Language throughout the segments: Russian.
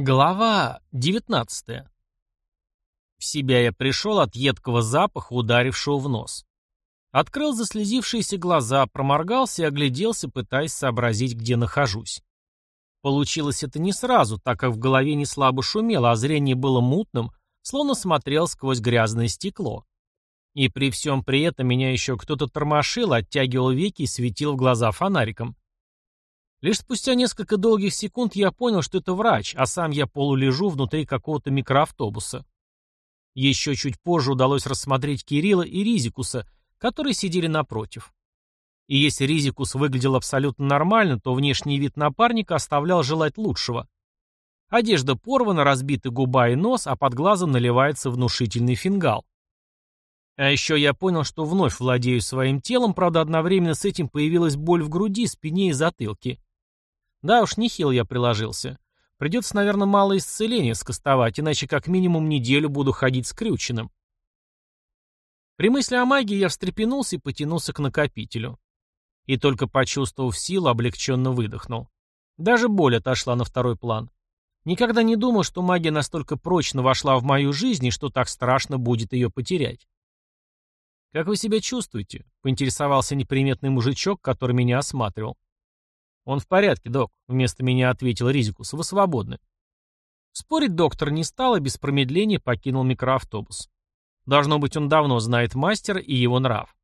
Глава 19. В себя я пришел от едкого запаха, ударившего в нос. Открыл заслезившиеся глаза, проморгался и огляделся, пытаясь сообразить, где нахожусь. Получилось это не сразу, так как в голове не слабо шумело, а зрение было мутным, словно смотрел сквозь грязное стекло. И при всем при этом меня еще кто-то тормошил, оттягивал веки и светил в глаза фонариком. Лишь спустя несколько долгих секунд я понял, что это врач, а сам я полулежу внутри какого-то микроавтобуса. Еще чуть позже удалось рассмотреть Кирилла и Ризикуса, которые сидели напротив. И если Ризикус выглядел абсолютно нормально, то внешний вид напарника оставлял желать лучшего. Одежда порвана, разбиты губа и нос, а под глазом наливается внушительный фингал. А еще я понял, что вновь владею своим телом, правда, одновременно с этим появилась боль в груди, спине и затылке. Да уж, нехил я приложился. Придется, наверное, мало исцеления скостовать, иначе как минимум неделю буду ходить скрюченным. При мысли о магии я встрепенулся и потянулся к накопителю. И только почувствовав силу, облегченно выдохнул. Даже боль отошла на второй план. Никогда не думал, что магия настолько прочно вошла в мою жизнь и что так страшно будет ее потерять. «Как вы себя чувствуете?» — поинтересовался неприметный мужичок, который меня осматривал. «Он в порядке, док», — вместо меня ответил Ризикус. «Вы свободны». Спорить доктор не стал и без промедления покинул микроавтобус. Должно быть, он давно знает мастера и его нрав.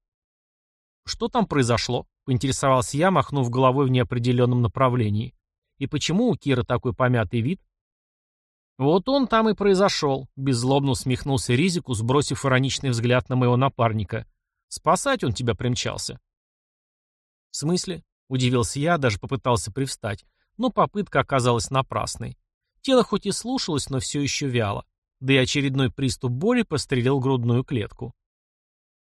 «Что там произошло?» — поинтересовался я, махнув головой в неопределенном направлении. «И почему у Кира такой помятый вид?» «Вот он там и произошел», — беззлобно усмехнулся Ризикус, бросив ироничный взгляд на моего напарника. «Спасать он тебя примчался». «В смысле?» — удивился я, даже попытался привстать, но попытка оказалась напрасной. Тело хоть и слушалось, но все еще вяло. Да и очередной приступ боли пострелил грудную клетку.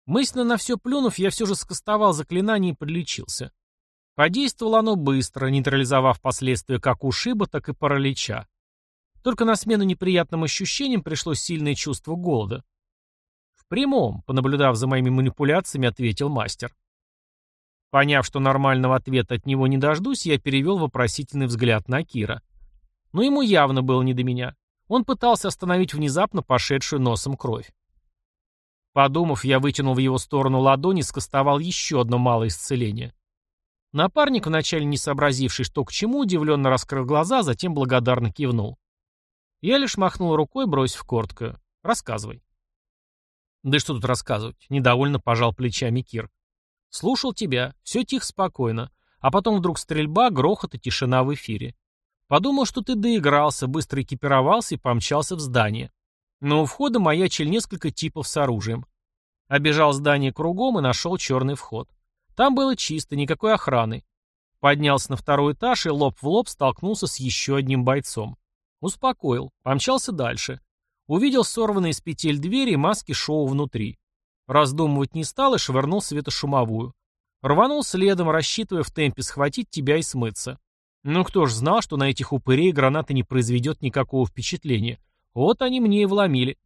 Мысленно на все плюнув, я все же скостовал заклинание и подлечился. Подействовало оно быстро, нейтрализовав последствия как ушиба, так и паралича. Только на смену неприятным ощущениям пришло сильное чувство голода. В прямом, понаблюдав за моими манипуляциями, ответил мастер. Поняв, что нормального ответа от него не дождусь, я перевел вопросительный взгляд на Кира. Но ему явно было не до меня. Он пытался остановить внезапно пошедшую носом кровь. Подумав, я вытянул в его сторону ладони и скостовал еще одно малое исцеление. Напарник, вначале не сообразивший, что к чему, удивленно раскрыл глаза, затем благодарно кивнул. Я лишь махнул рукой, бросив коротко. «Рассказывай». «Да что тут рассказывать?» — недовольно пожал плечами Кир. Слушал тебя, все тихо, спокойно. А потом вдруг стрельба, грохот и тишина в эфире. Подумал, что ты доигрался, быстро экипировался и помчался в здание. Но у входа маячили несколько типов с оружием. Обежал здание кругом и нашел черный вход. Там было чисто, никакой охраны. Поднялся на второй этаж и лоб в лоб столкнулся с еще одним бойцом. Успокоил, помчался дальше. Увидел сорванные с петель двери и маски шоу внутри. Раздумывать не стал и швырнул светошумовую. Рванул следом, рассчитывая в темпе схватить тебя и смыться. Ну кто ж знал, что на этих упырей граната не произведет никакого впечатления. Вот они мне и вломили.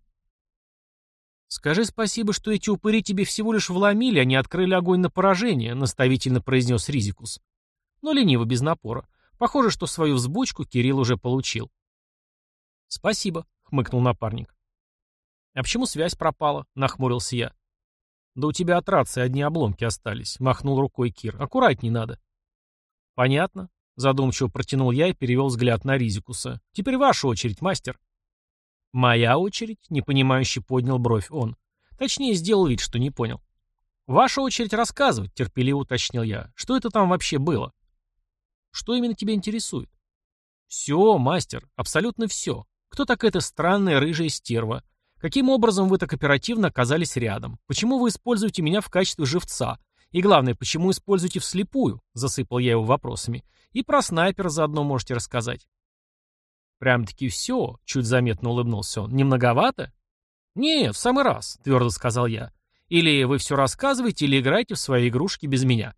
«Скажи спасибо, что эти упыри тебе всего лишь вломили, а не открыли огонь на поражение», — наставительно произнес Ризикус. Но лениво, без напора. Похоже, что свою взбучку Кирилл уже получил. «Спасибо», — хмыкнул напарник. «А почему связь пропала?» — нахмурился я. «Да у тебя от рации одни обломки остались», — махнул рукой Кир. «Аккуратней надо». «Понятно», — задумчиво протянул я и перевел взгляд на Ризикуса. «Теперь ваша очередь, мастер». «Моя очередь?» — непонимающе поднял бровь он. Точнее, сделал вид, что не понял. «Ваша очередь рассказывать», — терпеливо уточнил я. «Что это там вообще было?» «Что именно тебя интересует?» «Все, мастер, абсолютно все. Кто так эта странная рыжая стерва? Каким образом вы так оперативно оказались рядом? Почему вы используете меня в качестве живца? И главное, почему используете вслепую? Засыпал я его вопросами. И про снайпера заодно можете рассказать. Прям-таки все, чуть заметно улыбнулся он. Не многовато? Не, в самый раз, твердо сказал я. Или вы все рассказываете, или играете в свои игрушки без меня.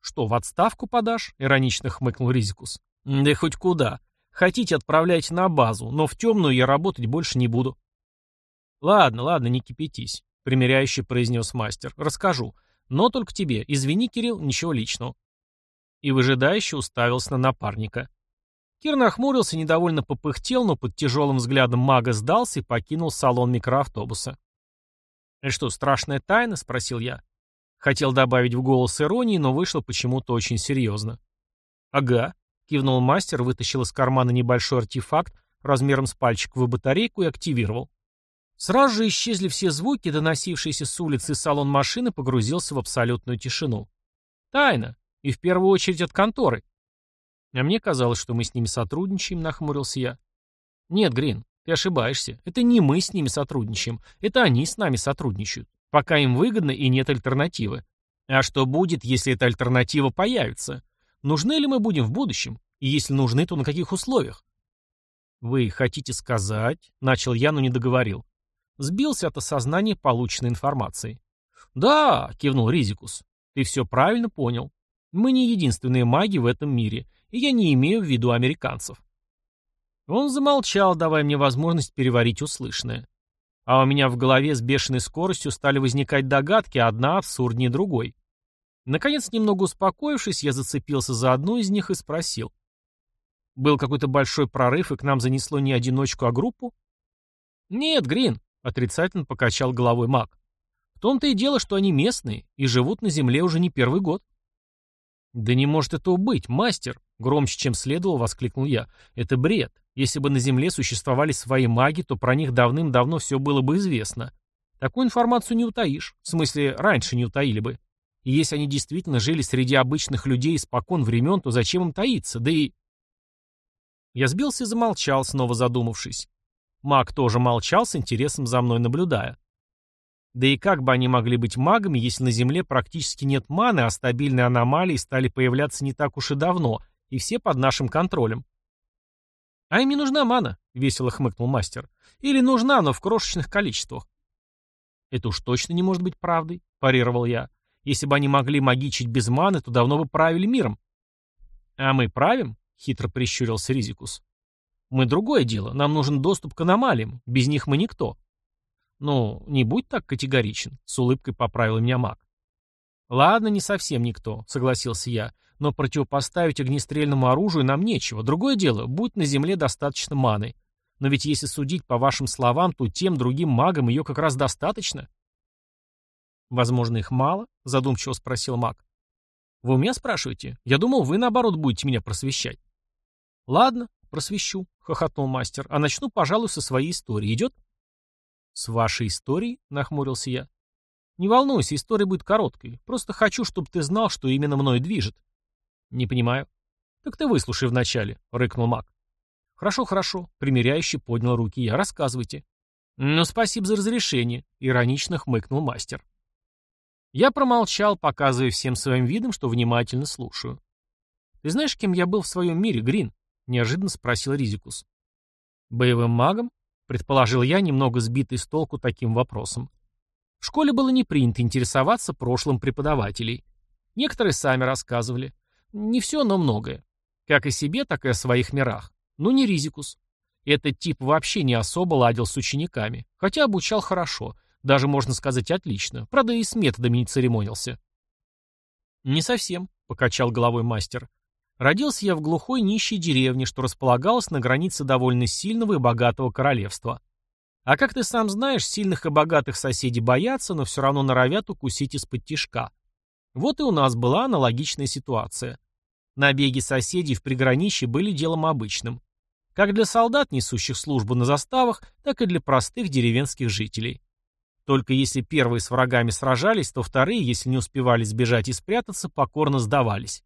Что, в отставку подашь? Иронично хмыкнул Ризикус. Да хоть куда. Хотите, отправляйте на базу, но в темную я работать больше не буду. «Ладно, ладно, не кипятись», — примиряюще произнес мастер. «Расскажу. Но только тебе. Извини, Кирилл, ничего личного». И выжидающе уставился на напарника. Кир нахмурился, недовольно попыхтел, но под тяжелым взглядом мага сдался и покинул салон микроавтобуса. «Это что, страшная тайна?» — спросил я. Хотел добавить в голос иронии, но вышло почему-то очень серьезно. «Ага», — кивнул мастер, вытащил из кармана небольшой артефакт размером с пальчиковую батарейку и активировал. Сразу же исчезли все звуки, доносившиеся с улицы, салон машины погрузился в абсолютную тишину. Тайна. И в первую очередь от конторы. А мне казалось, что мы с ними сотрудничаем, нахмурился я. Нет, Грин, ты ошибаешься. Это не мы с ними сотрудничаем. Это они с нами сотрудничают. Пока им выгодно и нет альтернативы. А что будет, если эта альтернатива появится? Нужны ли мы будем в будущем? И если нужны, то на каких условиях? Вы хотите сказать... Начал я, но не договорил. Сбился от осознания полученной информации. «Да», — кивнул Ризикус, — «ты все правильно понял. Мы не единственные маги в этом мире, и я не имею в виду американцев». Он замолчал, давая мне возможность переварить услышанное. А у меня в голове с бешеной скоростью стали возникать догадки, одна абсурднее другой. Наконец, немного успокоившись, я зацепился за одну из них и спросил. «Был какой-то большой прорыв, и к нам занесло не одиночку, а группу?» «Нет, Грин», — отрицательно покачал головой маг. «В том-то и дело, что они местные и живут на земле уже не первый год». «Да не может этого быть, мастер!» — громче, чем следовало, воскликнул я. «Это бред. Если бы на Земле существовали свои маги, то про них давным-давно все было бы известно. Такую информацию не утаишь. В смысле, раньше не утаили бы. И если они действительно жили среди обычных людей испокон времен, то зачем им таиться? Да и... Я сбился и замолчал, снова задумавшись. Маг тоже молчал, с интересом за мной наблюдая. Да и как бы они могли быть магами, если на Земле практически нет маны, а стабильные аномалии стали появляться не так уж и давно, и все под нашим контролем? «А им не нужна мана», — весело хмыкнул мастер. «Или нужна, но в крошечных количествах». «Это уж точно не может быть правдой», — парировал я. «Если бы они могли магичить без маны, то давно бы правили миром». «А мы правим?» — хитро прищурился Ризикус. «Мы другое дело. Нам нужен доступ к аномалиям. Без них мы никто». «Ну, не будь так категоричен», — с улыбкой поправил меня маг. «Ладно, не совсем никто», — согласился я. Но противопоставить огнестрельному оружию нам нечего. Другое дело, будь на земле достаточно маны. Но ведь если судить по вашим словам, то тем другим магам ее как раз достаточно. Возможно, их мало? Задумчиво спросил маг. Вы у меня спрашиваете? Я думал, вы наоборот будете меня просвещать. Ладно, просвещу, хохотнул мастер. А начну, пожалуй, со своей истории. Идет? С вашей историей? Нахмурился я. Не волнуйся, история будет короткой. Просто хочу, чтобы ты знал, что именно мной движет. «Не понимаю». «Так ты выслушай вначале», — рыкнул маг. «Хорошо, хорошо», — примиряюще поднял руки я. «Рассказывайте». «Ну, спасибо за разрешение», — иронично хмыкнул мастер. Я промолчал, показывая всем своим видом, что внимательно слушаю. «Ты знаешь, кем я был в своем мире, Грин?» — неожиданно спросил Ризикус. «Боевым магом?» — предположил я, немного сбитый с толку таким вопросом. В школе было не принято интересоваться прошлым преподавателей. Некоторые сами рассказывали. Не все, но многое. Как и себе, так и о своих мирах. Ну не Ризикус. Этот тип вообще не особо ладил с учениками, хотя обучал хорошо, даже, можно сказать, отлично, правда и с методами не церемонился. «Не совсем», — покачал головой мастер. «Родился я в глухой нищей деревне, что располагалась на границе довольно сильного и богатого королевства. А как ты сам знаешь, сильных и богатых соседей боятся, но все равно норовят укусить из-под тишка. Вот и у нас была аналогичная ситуация. Набеги соседей в приграничье были делом обычным. Как для солдат, несущих службу на заставах, так и для простых деревенских жителей. Только если первые с врагами сражались, то вторые, если не успевали сбежать и спрятаться, покорно сдавались.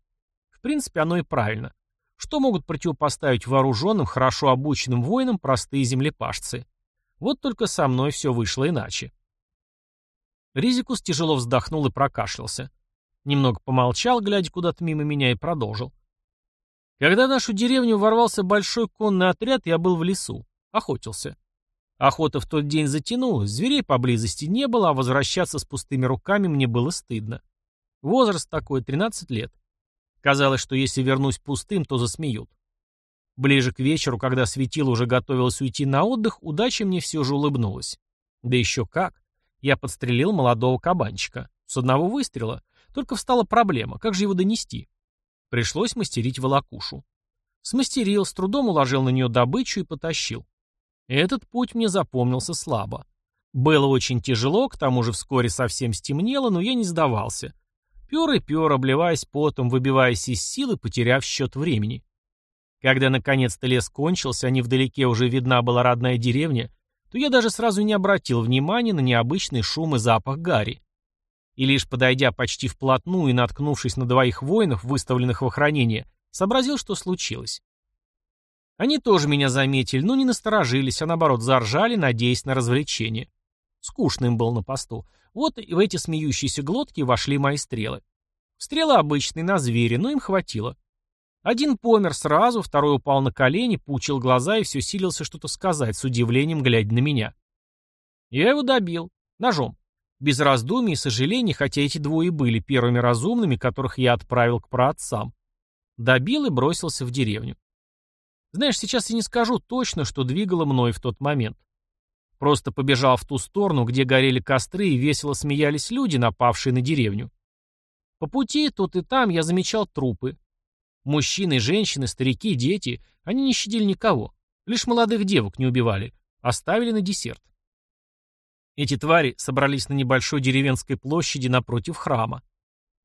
Принципе, оно и правильно. Что могут противопоставить вооруженным, хорошо обученным воинам простые землепашцы? Вот только со мной все вышло иначе. Ризикус тяжело вздохнул и прокашлялся. Немного помолчал, глядя куда-то мимо меня, и продолжил. Когда в нашу деревню ворвался большой конный отряд, я был в лесу. Охотился. Охота в тот день затянулась, зверей поблизости не было, а возвращаться с пустыми руками мне было стыдно. Возраст такой, 13 лет. Казалось, что если вернусь пустым, то засмеют. Ближе к вечеру, когда светило уже готовилось уйти на отдых, удача мне все же улыбнулась. Да еще как. Я подстрелил молодого кабанчика. С одного выстрела. Только встала проблема, как же его донести? Пришлось мастерить волокушу. Смастерил, с трудом уложил на нее добычу и потащил. Этот путь мне запомнился слабо. Было очень тяжело, к тому же вскоре совсем стемнело, но я не сдавался. Пер и пер, обливаясь потом, выбиваясь из силы, потеряв счет времени. Когда наконец-то лес кончился, а невдалеке уже видна была родная деревня, то я даже сразу не обратил внимания на необычный шум и запах гари. И лишь подойдя почти вплотную и наткнувшись на двоих воинов, выставленных в охранение, сообразил, что случилось. Они тоже меня заметили, но не насторожились, а наоборот заржали, надеясь на развлечение. Скучно им был на посту. Вот и в эти смеющиеся глотки вошли мои стрелы. Стрелы обычные, на зверя, но им хватило. Один помер сразу, второй упал на колени, пучил глаза и все силился что-то сказать, с удивлением глядя на меня. Я его добил. Ножом. Без раздумий и сожалений, хотя эти двое были первыми разумными, которых я отправил к праотцам. Добил и бросился в деревню. Знаешь, сейчас я не скажу точно, что двигало мной в тот момент. Просто побежал в ту сторону, где горели костры и весело смеялись люди, напавшие на деревню. По пути тут и там я замечал трупы. Мужчины, женщины, старики, дети, они не щадили никого. Лишь молодых девок не убивали. Оставили на десерт. Эти твари собрались на небольшой деревенской площади напротив храма.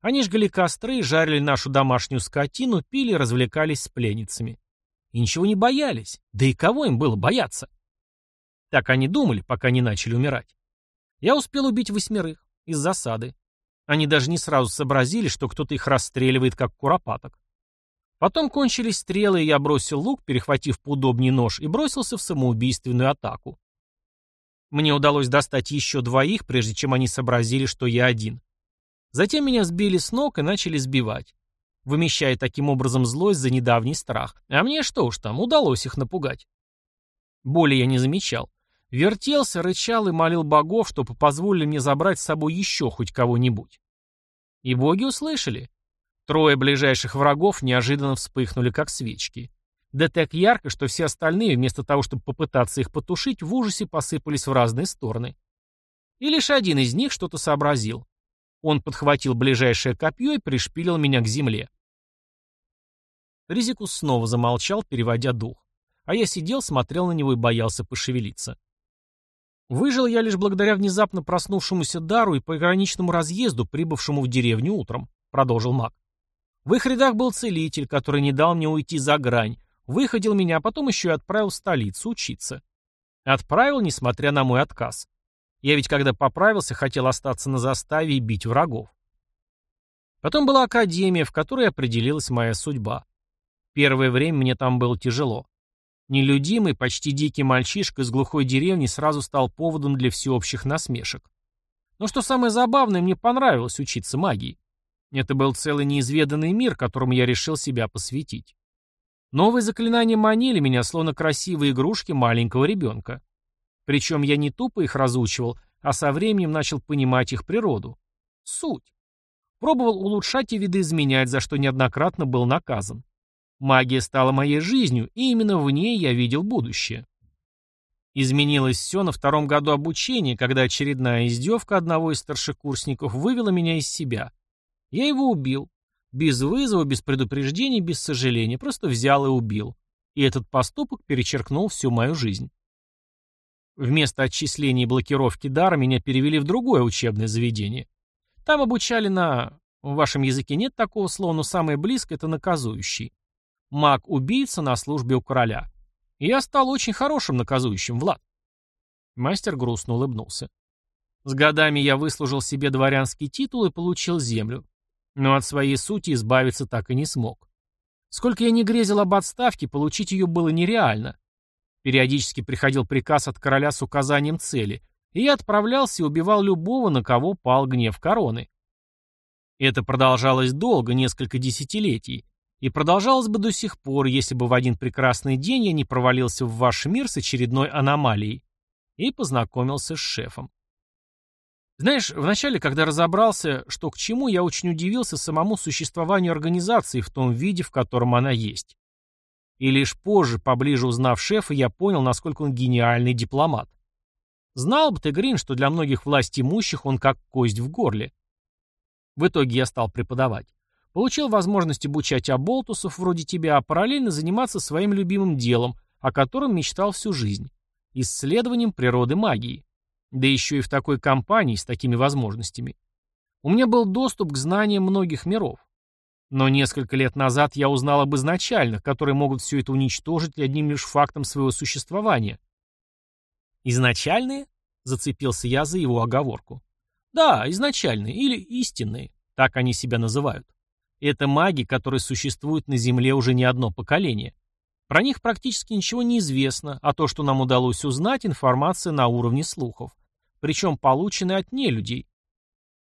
Они жгли костры, жарили нашу домашнюю скотину, пили развлекались с пленницами. И ничего не боялись. Да и кого им было бояться? Так они думали, пока не начали умирать. Я успел убить восьмерых из засады. Они даже не сразу сообразили, что кто-то их расстреливает, как куропаток. Потом кончились стрелы, и я бросил лук, перехватив поудобнее нож, и бросился в самоубийственную атаку. Мне удалось достать еще двоих, прежде чем они сообразили, что я один. Затем меня сбили с ног и начали сбивать, вымещая таким образом злость за недавний страх. А мне что уж там, удалось их напугать. Боли я не замечал. Вертелся, рычал и молил богов, чтобы позволили мне забрать с собой еще хоть кого-нибудь. И боги услышали. Трое ближайших врагов неожиданно вспыхнули, как свечки. Да так ярко, что все остальные, вместо того, чтобы попытаться их потушить, в ужасе посыпались в разные стороны. И лишь один из них что-то сообразил. Он подхватил ближайшее копье и пришпилил меня к земле. Ризикус снова замолчал, переводя дух. А я сидел, смотрел на него и боялся пошевелиться. Выжил я лишь благодаря внезапно проснувшемуся дару и пограничному разъезду, прибывшему в деревню утром, продолжил маг. В их рядах был целитель, который не дал мне уйти за грань, выходил меня, а потом еще и отправил в столицу учиться. Отправил, несмотря на мой отказ. Я ведь когда поправился, хотел остаться на заставе и бить врагов. Потом была академия, в которой определилась моя судьба. Первое время мне там было тяжело. Нелюдимый, почти дикий мальчишка из глухой деревни сразу стал поводом для всеобщих насмешек. Но что самое забавное, мне понравилось учиться магии. Это был целый неизведанный мир, которому я решил себя посвятить. Новые заклинания манили меня, словно красивые игрушки маленького ребенка. Причем я не тупо их разучивал, а со временем начал понимать их природу. Суть. Пробовал улучшать и видоизменять, за что неоднократно был наказан. Магия стала моей жизнью, и именно в ней я видел будущее. Изменилось все на втором году обучения, когда очередная издевка одного из старшекурсников вывела меня из себя. Я его убил. Без вызова, без предупреждения, без сожаления. Просто взял и убил. И этот поступок перечеркнул всю мою жизнь. Вместо отчисления и блокировки дара меня перевели в другое учебное заведение. Там обучали на... В вашем языке нет такого слова, но самое близкое — это наказующий. Маг-убийца на службе у короля. И я стал очень хорошим наказующим, Влад. Мастер грустно улыбнулся. С годами я выслужил себе дворянский титул и получил землю но от своей сути избавиться так и не смог. Сколько я не грезил об отставке, получить ее было нереально. Периодически приходил приказ от короля с указанием цели, и я отправлялся и убивал любого, на кого пал гнев короны. Это продолжалось долго, несколько десятилетий, и продолжалось бы до сих пор, если бы в один прекрасный день я не провалился в ваш мир с очередной аномалией и познакомился с шефом. Знаешь, вначале, когда разобрался, что к чему, я очень удивился самому существованию организации в том виде, в котором она есть. И лишь позже, поближе узнав шефа, я понял, насколько он гениальный дипломат. Знал бы ты, Грин, что для многих власть имущих он как кость в горле. В итоге я стал преподавать. Получил возможность обучать оболтусов вроде тебя, а параллельно заниматься своим любимым делом, о котором мечтал всю жизнь – исследованием природы магии. Да еще и в такой компании с такими возможностями. У меня был доступ к знаниям многих миров. Но несколько лет назад я узнал об изначальных, которые могут все это уничтожить одним лишь фактом своего существования. «Изначальные?» — зацепился я за его оговорку. «Да, изначальные или истинные, так они себя называют. Это маги, которые существуют на Земле уже не одно поколение. Про них практически ничего не известно, а то, что нам удалось узнать, информация на уровне слухов. Причем полученная от нелюдей.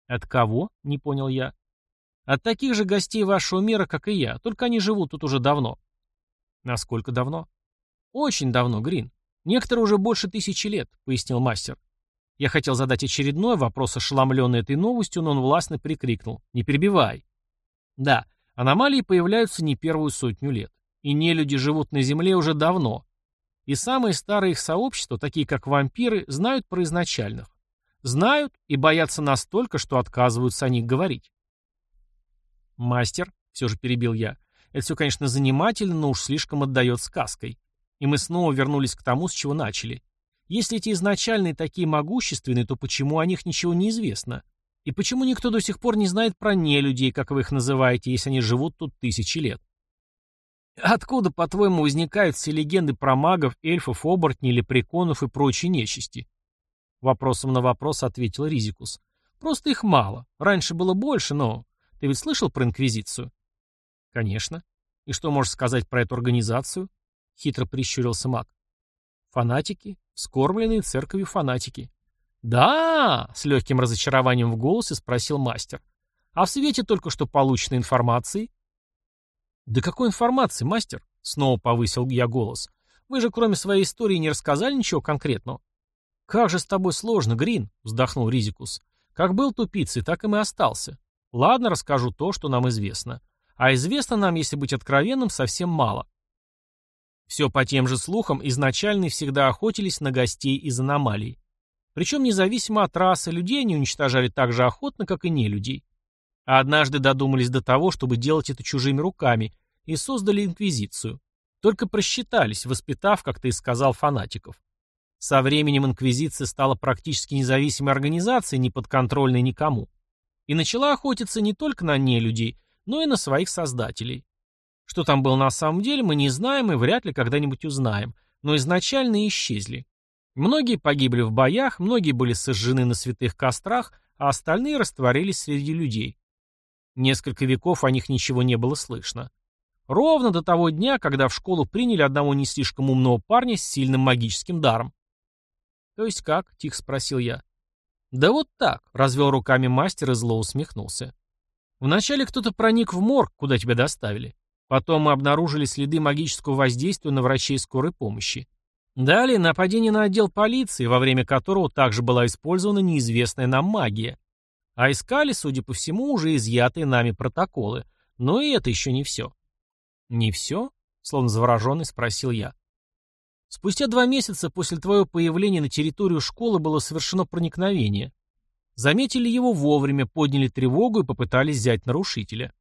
От кого? Не понял я. От таких же гостей вашего мира, как и я, только они живут тут уже давно. Насколько давно? Очень давно, Грин. Некоторые уже больше тысячи лет, пояснил мастер. Я хотел задать очередной вопрос, ошеломленный этой новостью, но он властно прикрикнул. Не перебивай. Да, аномалии появляются не первую сотню лет. И нелюди живут на Земле уже давно. И самые старые их сообщества, такие как вампиры, знают про изначальных. Знают и боятся настолько, что отказываются о них говорить. «Мастер», — все же перебил я, — «это все, конечно, занимательно, но уж слишком отдает сказкой». И мы снова вернулись к тому, с чего начали. Если эти изначальные такие могущественные, то почему о них ничего не известно? И почему никто до сих пор не знает про нелюдей, как вы их называете, если они живут тут тысячи лет? Откуда, по-твоему, возникают все легенды про магов, эльфов, оборотней, лепреконов и прочей нечисти? Вопросом на вопрос ответил Ризикус. Просто их мало. Раньше было больше, но... Ты ведь слышал про Инквизицию? Конечно. И что можешь сказать про эту организацию? Хитро прищурился маг. Фанатики, скорбленные церковью фанатики. «Да!» — с легким разочарованием в голосе спросил мастер. «А в свете только что полученной информации?» «Да какой информации, мастер?» — снова повысил я голос. «Вы же кроме своей истории не рассказали ничего конкретного». «Как же с тобой сложно, Грин!» — вздохнул Ризикус. «Как был тупицей, так и мы остался. Ладно, расскажу то, что нам известно. А известно нам, если быть откровенным, совсем мало. Все по тем же слухам, изначально всегда охотились на гостей из аномалий. Причем независимо от расы, людей они уничтожали так же охотно, как и не людей. А однажды додумались до того, чтобы делать это чужими руками, и создали инквизицию. Только просчитались, воспитав, как ты и сказал, фанатиков. Со временем инквизиция стала практически независимой организацией, не подконтрольной никому. И начала охотиться не только на нелюдей, но и на своих создателей. Что там было на самом деле, мы не знаем и вряд ли когда-нибудь узнаем, но изначально исчезли. Многие погибли в боях, многие были сожжены на святых кострах, а остальные растворились среди людей. Несколько веков о них ничего не было слышно. Ровно до того дня, когда в школу приняли одного не слишком умного парня с сильным магическим даром. «То есть как?» — тихо спросил я. «Да вот так», — развел руками мастер и зло усмехнулся. «Вначале кто-то проник в морг, куда тебя доставили. Потом мы обнаружили следы магического воздействия на врачей скорой помощи. Далее нападение на отдел полиции, во время которого также была использована неизвестная нам магия. А искали, судя по всему, уже изъятые нами протоколы. Но и это еще не все. «Не все?» — словно завороженный спросил я. Спустя два месяца после твоего появления на территорию школы было совершено проникновение. Заметили его вовремя, подняли тревогу и попытались взять нарушителя.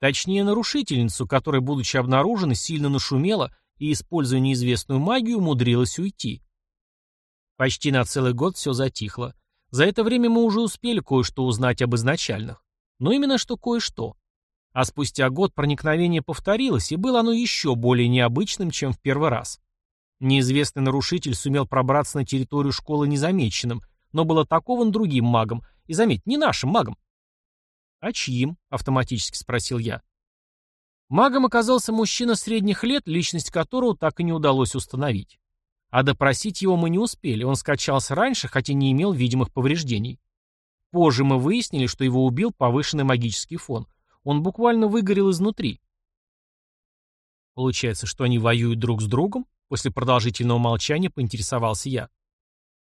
Точнее, нарушительницу, которая, будучи обнаружена, сильно нашумела и, используя неизвестную магию, умудрилась уйти. Почти на целый год все затихло. За это время мы уже успели кое-что узнать об изначальных. Но именно что кое-что. А спустя год проникновение повторилось, и было оно еще более необычным, чем в первый раз. Неизвестный нарушитель сумел пробраться на территорию школы незамеченным, но был атакован другим магом. И заметь, не нашим магом. «А чьим?» — автоматически спросил я. Магом оказался мужчина средних лет, личность которого так и не удалось установить. А допросить его мы не успели, он скачался раньше, хотя не имел видимых повреждений. Позже мы выяснили, что его убил повышенный магический фон. Он буквально выгорел изнутри. Получается, что они воюют друг с другом? После продолжительного молчания поинтересовался я.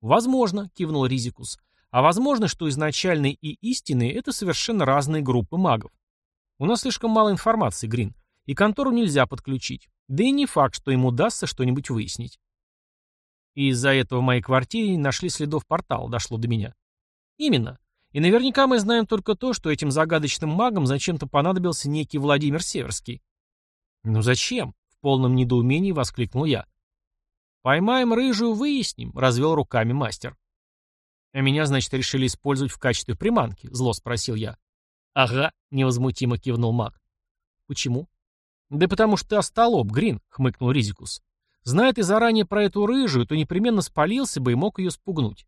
Возможно, кивнул Ризикус. А возможно, что изначальные и истинные — это совершенно разные группы магов. У нас слишком мало информации, Грин, и контору нельзя подключить. Да и не факт, что им удастся что-нибудь выяснить. И из-за этого в моей квартире нашли следов портала, дошло до меня. Именно. И наверняка мы знаем только то, что этим загадочным магам зачем-то понадобился некий Владимир Северский. «Ну зачем?» — в полном недоумении воскликнул я. «Поймаем рыжую, выясним», — развел руками мастер. «А меня, значит, решили использовать в качестве приманки?» — зло спросил я. «Ага», — невозмутимо кивнул маг. «Почему?» «Да потому что ты остолоп, Грин», — хмыкнул Ризикус. «Зная ты заранее про эту рыжую, то непременно спалился бы и мог ее спугнуть».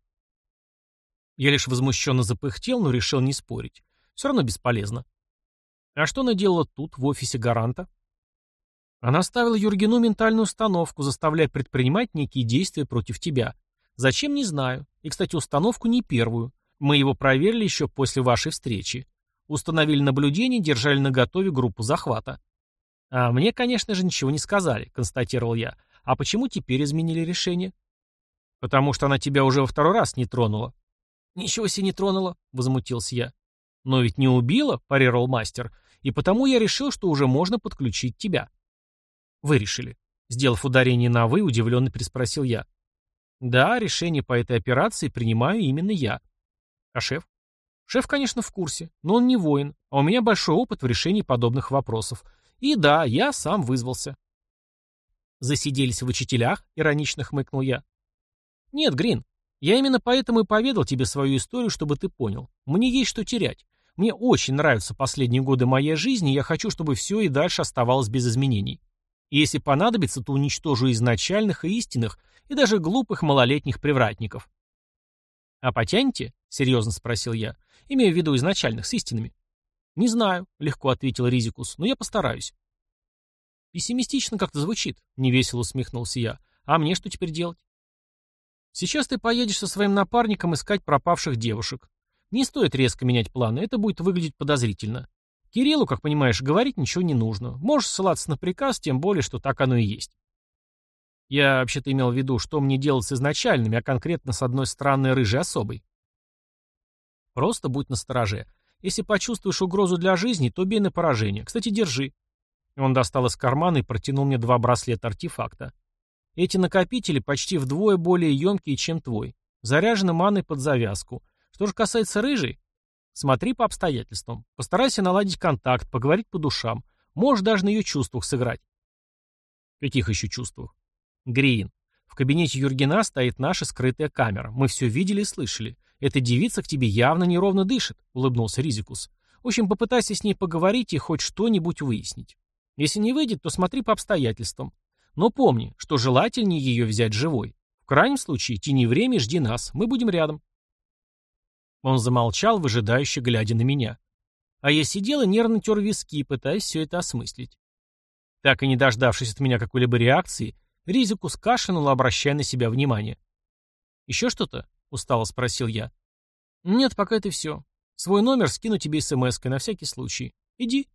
Я лишь возмущенно запыхтел, но решил не спорить. Все равно бесполезно. А что она делала тут, в офисе гаранта? Она ставила Юргену ментальную установку, заставляя предпринимать некие действия против тебя. Зачем, не знаю. И, кстати, установку не первую. Мы его проверили еще после вашей встречи. Установили наблюдение, держали на готове группу захвата. А мне, конечно же, ничего не сказали, констатировал я. А почему теперь изменили решение? Потому что она тебя уже во второй раз не тронула. Ничего себе не тронула, возмутился я. Но ведь не убила, парировал мастер, и потому я решил, что уже можно подключить тебя. Вы решили. Сделав ударение на «вы», удивленно переспросил я. Да, решение по этой операции принимаю именно я. А шеф? Шеф, конечно, в курсе, но он не воин, а у меня большой опыт в решении подобных вопросов. И да, я сам вызвался. Засиделись в учителях, иронично хмыкнул я. Нет, Грин, я именно поэтому и поведал тебе свою историю, чтобы ты понял. Мне есть что терять. Мне очень нравятся последние годы моей жизни, и я хочу, чтобы все и дальше оставалось без изменений. И если понадобится, то уничтожу изначальных и истинных, и даже глупых малолетних привратников. «А потянете?» — серьезно спросил я. «Имею в виду изначальных, с истинными». «Не знаю», — легко ответил Ризикус, — «но я постараюсь». «Пессимистично как-то звучит», — невесело усмехнулся я. «А мне что теперь делать?» «Сейчас ты поедешь со своим напарником искать пропавших девушек. Не стоит резко менять планы, это будет выглядеть подозрительно. Кириллу, как понимаешь, говорить ничего не нужно. Можешь ссылаться на приказ, тем более, что так оно и есть. Я вообще-то имел в виду, что мне делать с изначальными, а конкретно с одной странной рыжей особой. Просто будь настороже. Если почувствуешь угрозу для жизни, то бей на поражение. Кстати, держи. Он достал из кармана и протянул мне два браслета артефакта. Эти накопители почти вдвое более емкие, чем твой. Заряжены маной под завязку. Что же касается рыжей, Смотри по обстоятельствам. Постарайся наладить контакт, поговорить по душам. Можешь даже на ее чувствах сыграть. Каких еще чувствах? Грин. В кабинете Юргена стоит наша скрытая камера. Мы все видели и слышали. Эта девица к тебе явно неровно дышит, улыбнулся Ризикус. В общем, попытайся с ней поговорить и хоть что-нибудь выяснить. Если не выйдет, то смотри по обстоятельствам. Но помни, что желательнее ее взять живой. В крайнем случае, тяни время и жди нас. Мы будем рядом. Он замолчал, выжидающе глядя на меня. А я сидел и нервно тер виски, пытаясь все это осмыслить. Так и не дождавшись от меня какой-либо реакции, Ризику скашинул, обращая на себя внимание. «Еще что-то?» — устало спросил я. «Нет, пока это все. Свой номер скину тебе смс-кой на всякий случай. Иди».